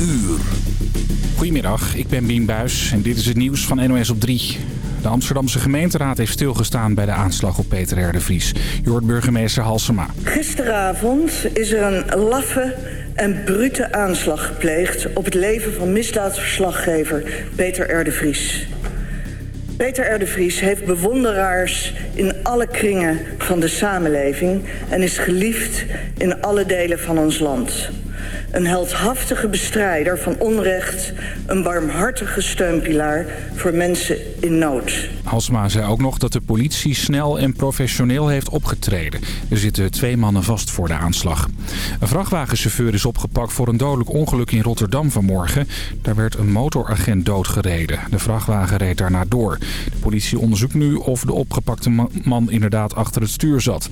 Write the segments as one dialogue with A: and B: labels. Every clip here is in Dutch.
A: uur.
B: Goedemiddag, ik ben Bien Buis en dit is het nieuws van NOS op 3. De Amsterdamse gemeenteraad heeft stilgestaan bij de aanslag op Peter R. de Vries. Je hoort burgemeester Halsema.
C: Gisteravond is er een laffe en brute aanslag gepleegd... op het leven van misdaadverslaggever Peter R. de Vries. Peter R. de Vries heeft bewonderaars in alle kringen van de samenleving... en is geliefd in alle delen van ons land. Een heldhaftige bestrijder van onrecht, een barmhartige steunpilaar voor mensen in nood.
B: Halsema zei ook nog dat de politie snel en professioneel heeft opgetreden. Er zitten twee mannen vast voor de aanslag. Een vrachtwagenchauffeur is opgepakt voor een dodelijk ongeluk in Rotterdam vanmorgen. Daar werd een motoragent doodgereden. De vrachtwagen reed daarna door. De politie onderzoekt nu of de opgepakte man inderdaad achter het stuur zat.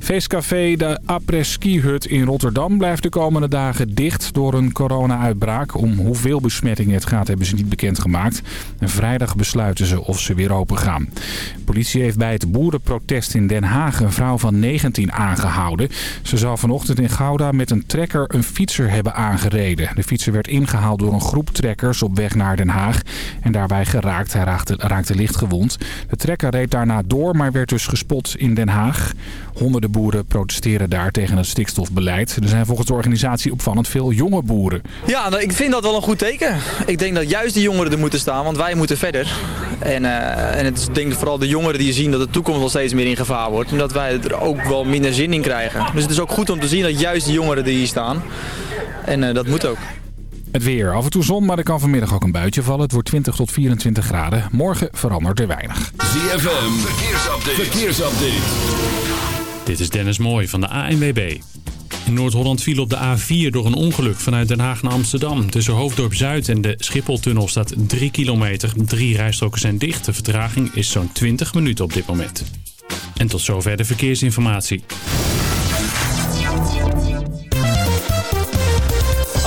B: Feestcafé de Après Ski Hut in Rotterdam blijft de komende dagen dicht door een corona-uitbraak. Om hoeveel besmettingen het gaat hebben ze niet bekendgemaakt. En vrijdag besluiten ze of ze weer open De politie heeft bij het boerenprotest in Den Haag een vrouw van 19 aangehouden. Ze zou vanochtend in Gouda met een trekker een fietser hebben aangereden. De fietser werd ingehaald door een groep trekkers op weg naar Den Haag. En daarbij geraakt. Hij raakte, raakte licht gewond. De trekker reed daarna door, maar werd dus gespot in Den Haag. Honderden boeren protesteren daar tegen het stikstofbeleid. Er zijn volgens de organisatie opvallend veel jonge boeren.
D: Ja, nou, ik vind dat wel een goed teken. Ik denk dat juist de jongeren er moeten staan, want wij moeten verder. En, uh, en het is denk ik vooral de jongeren die zien dat de toekomst wel steeds meer in gevaar wordt. En dat wij er ook wel minder zin in krijgen. Dus het is ook goed om te zien dat juist de jongeren er hier staan. En uh, dat moet ook.
B: Het weer. Af en toe zon, maar er kan vanmiddag ook een buitje vallen. Het wordt 20 tot 24 graden. Morgen verandert er weinig.
A: ZFM, verkeersupdate. verkeersupdate.
E: Dit is Dennis Mooij van de ANWB. In Noord-Holland viel op de A4 door een ongeluk vanuit Den Haag naar Amsterdam. Tussen Hoofddorp Zuid en de Schipholtunnel staat 3 kilometer. Drie rijstroken zijn dicht. De vertraging is zo'n 20 minuten op dit moment. En tot zover de verkeersinformatie.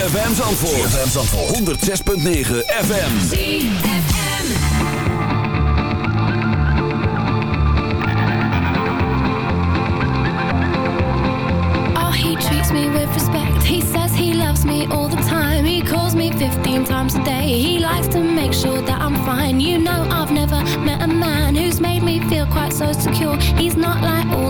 A: ZFM Zandvoort. ZFM Zandvoort. 106.9 FM. ZFM.
F: Oh, he treats me with respect. He says he loves me all the time. He calls me 15 times a day. He likes to make sure that I'm fine. You know I've never met a man who's made me feel quite so secure. He's not like all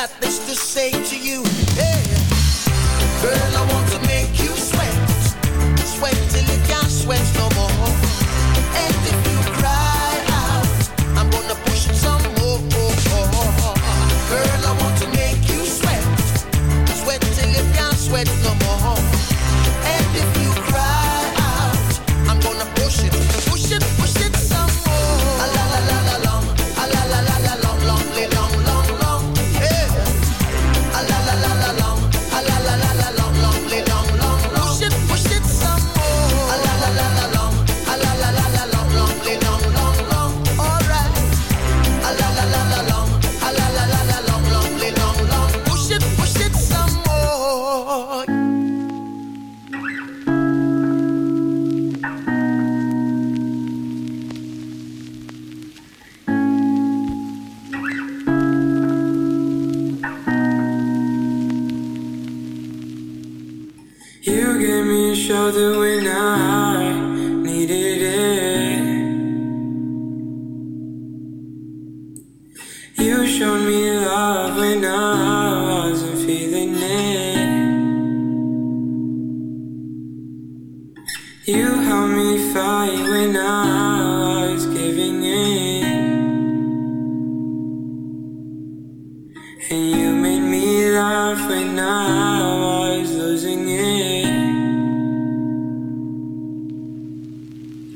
G: got this to say to you.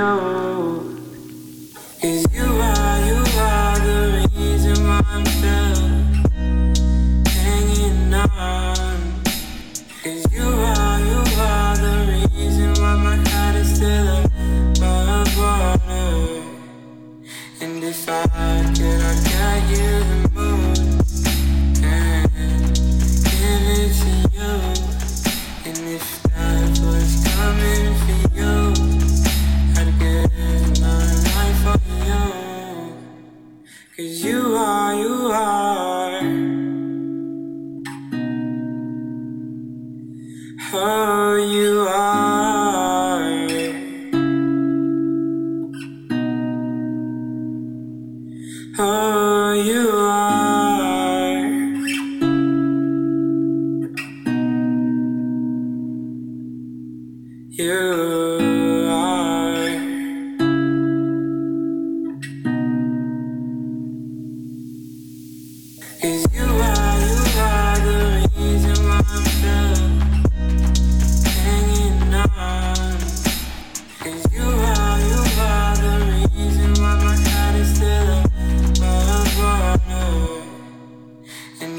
H: Oh.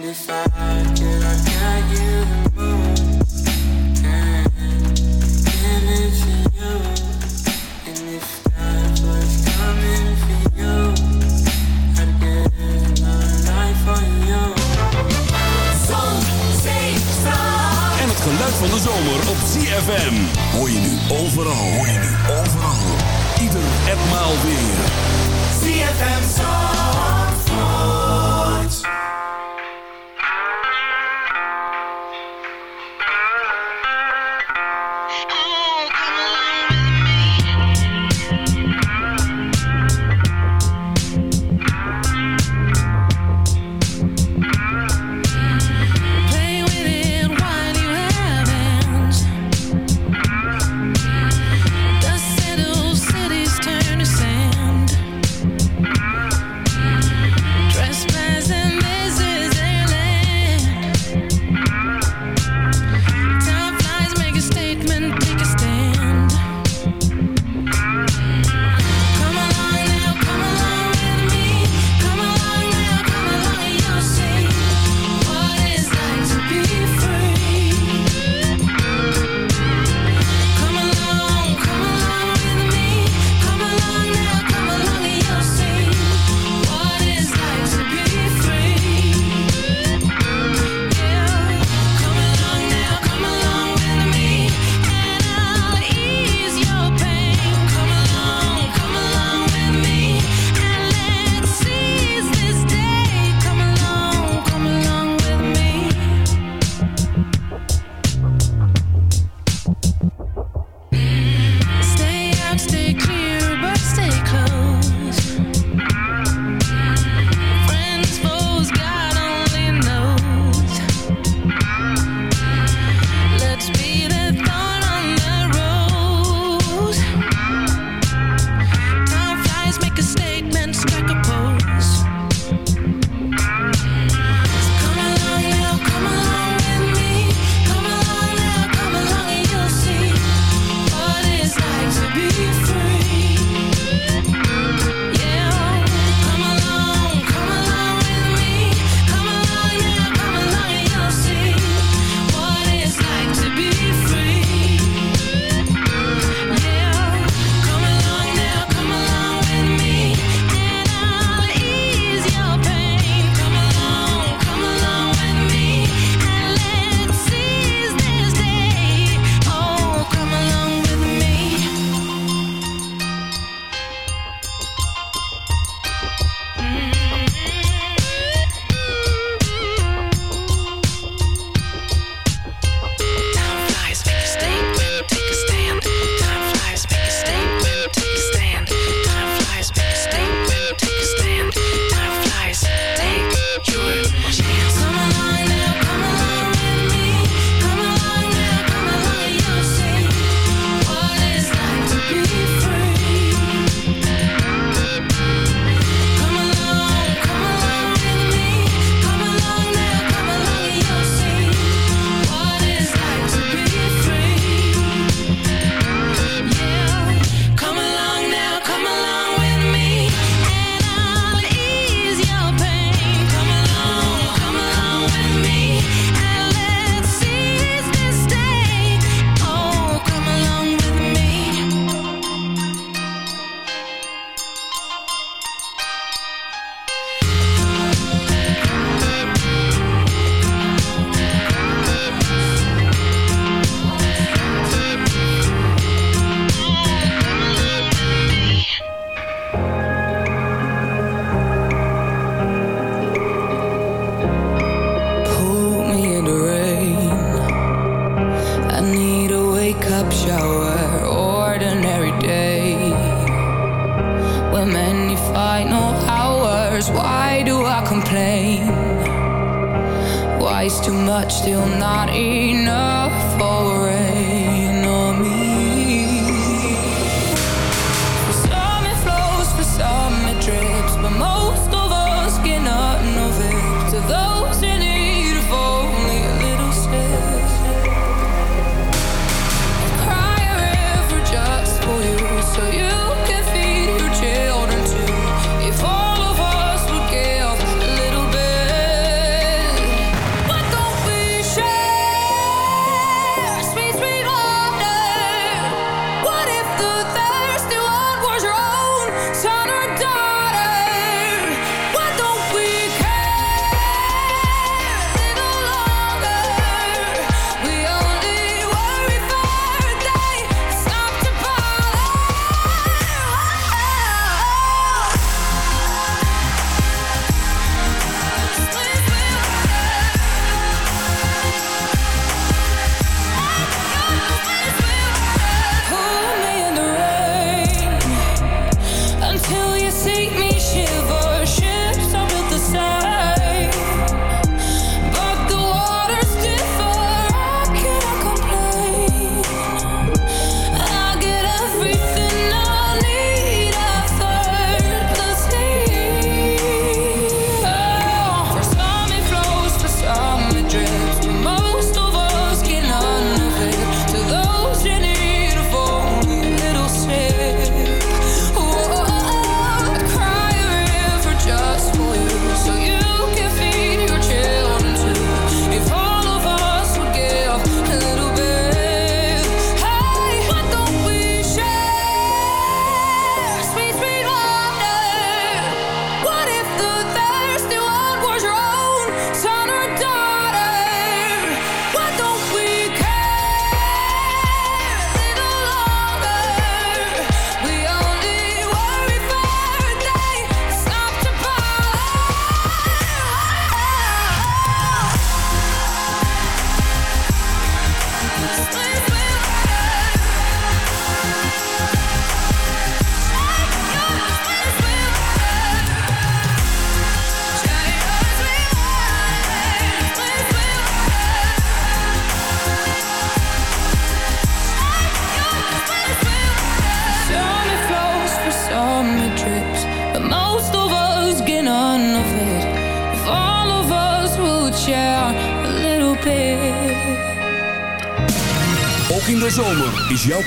A: inside.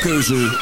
A: Jouw keuze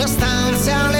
A: nuestra ansia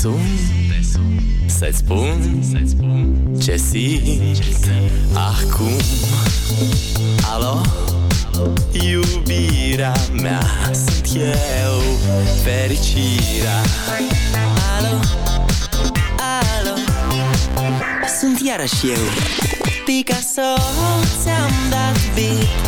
I: sun Să-ți spun ce simt Acum. Alo? Iubirea mea Sunt eu Fericirea.
J: Alo? Alo? Sunt iarăși eu. Picasso Ți-am dat beat